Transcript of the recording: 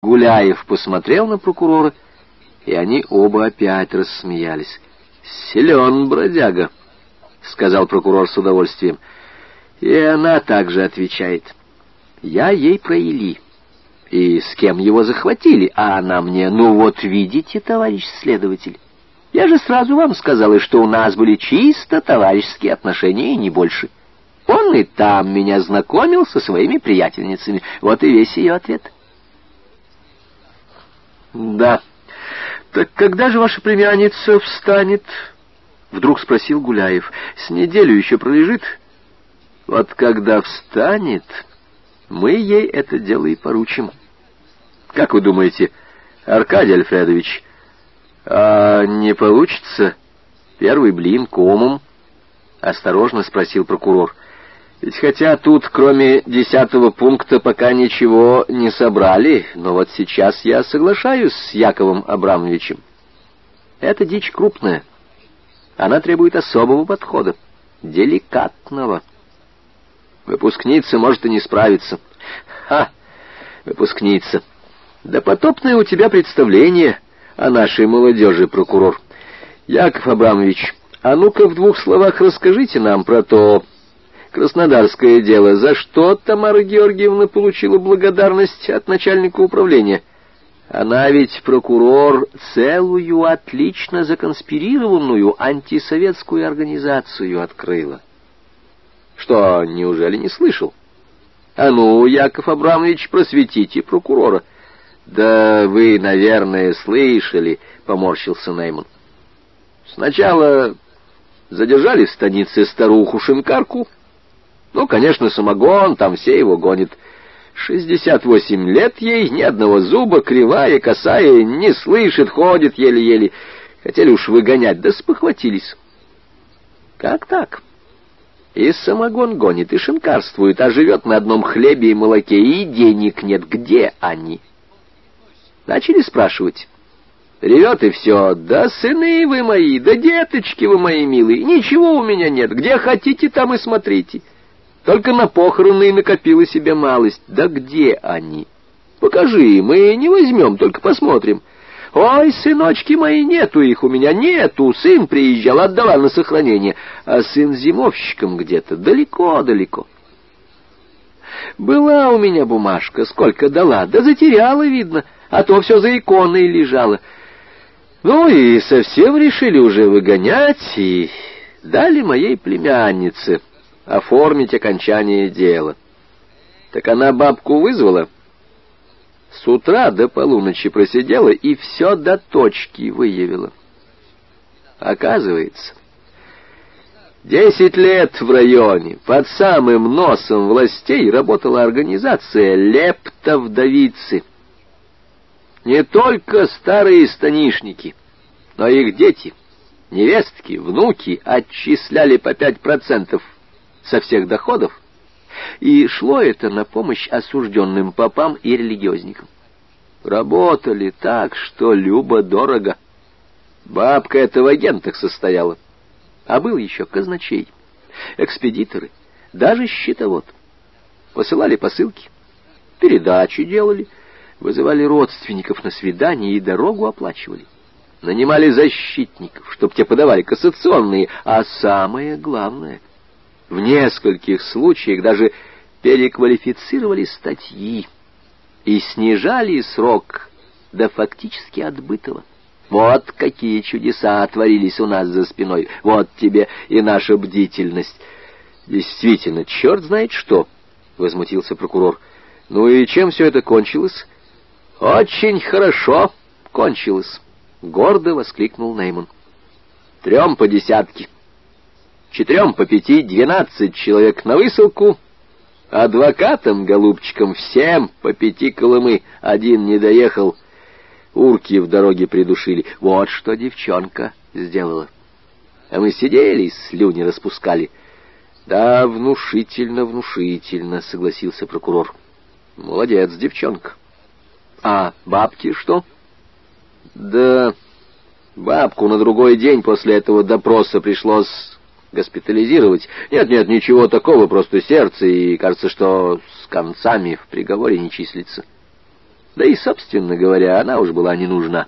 Гуляев посмотрел на прокурора, и они оба опять рассмеялись. «Силен бродяга», — сказал прокурор с удовольствием. И она также отвечает. «Я ей про. И с кем его захватили? А она мне, ну вот видите, товарищ следователь, я же сразу вам сказала, что у нас были чисто товарищеские отношения и не больше. Он и там меня знакомил со своими приятельницами. Вот и весь ее ответ». «Да. Так когда же ваша племянница встанет?» Вдруг спросил Гуляев. «С неделю еще пролежит?» «Вот когда встанет, мы ей это дело и поручим». «Как вы думаете, Аркадий Альфредович, а не получится первый блин комом?» — осторожно спросил прокурор. — ведь хотя тут, кроме десятого пункта, пока ничего не собрали, но вот сейчас я соглашаюсь с Яковом Абрамовичем. Эта дичь крупная. Она требует особого подхода, деликатного. Выпускница может и не справиться. Ха! Выпускница. Да потопное у тебя представление о нашей молодежи, прокурор. Яков Абрамович, а ну-ка в двух словах расскажите нам про то Краснодарское дело. За что Тамара Георгиевна получила благодарность от начальника управления? Она ведь прокурор целую отлично законспирированную антисоветскую организацию открыла. Что, неужели не слышал? А ну, Яков Абрамович, просветите прокурора. Да вы, наверное, слышали, поморщился Нейман. Сначала задержали в станице старуху-шинкарку, ну, конечно, самогон, там все его гонят. Шестьдесят восемь лет ей, ни одного зуба, кривая, косая, не слышит, ходит еле-еле. Хотели уж выгонять, да спохватились. Как так? И самогон гонит, и шинкарствует, а живет на одном хлебе и молоке, и денег нет. Где они? Начали спрашивать. Ревет и все. Да сыны вы мои, да деточки вы мои милые, ничего у меня нет. Где хотите, там и смотрите. Только на похороны и накопила себе малость. Да где они? Покажи, мы не возьмем, только посмотрим. Ой, сыночки мои, нету их у меня, нету. Сын приезжал, отдавал на сохранение. А сын зимовщиком где-то, далеко-далеко. Была у меня бумажка, сколько дала, да затеряла, видно, а то все за иконой лежало. Ну и совсем решили уже выгонять, и дали моей племяннице оформить окончание дела. Так она бабку вызвала. С утра до полуночи просидела и все до точки выявила. Оказывается, десять лет в районе под самым носом властей работала организация «Лепта вдовицы». Не только старые станишники, но их дети, невестки, внуки отчисляли по пять процентов со всех доходов, и шло это на помощь осужденным попам и религиозникам. Работали так, что любо-дорого. Бабка эта в агентах состояла, а был еще казначей, экспедиторы, даже счетовод. Посылали посылки, передачи делали, вызывали родственников на свидание и дорогу оплачивали. Нанимали защитников, чтоб те подавали кассационные, а самое главное — в нескольких случаях даже переквалифицировали статьи и снижали срок до фактически отбытого. Вот какие чудеса творились у нас за спиной. Вот тебе и наша бдительность. Действительно, черт знает что, — возмутился прокурор. Ну и чем все это кончилось? Очень хорошо кончилось, — гордо воскликнул Нейман. Трем по десятке четырем по пяти, двенадцать человек на высылку, адвокатам, голубчикам, всем по пяти колымы, один не доехал, урки в дороге придушили. Вот что девчонка сделала. А мы сидели, слюни распускали. Да, внушительно, внушительно, согласился прокурор. Молодец, девчонка. А бабки что? Да, бабку на другой день после этого допроса пришлось госпитализировать. Нет-нет, ничего такого, просто сердце, и кажется, что с концами в приговоре не числится. Да и, собственно говоря, она уж была не нужна.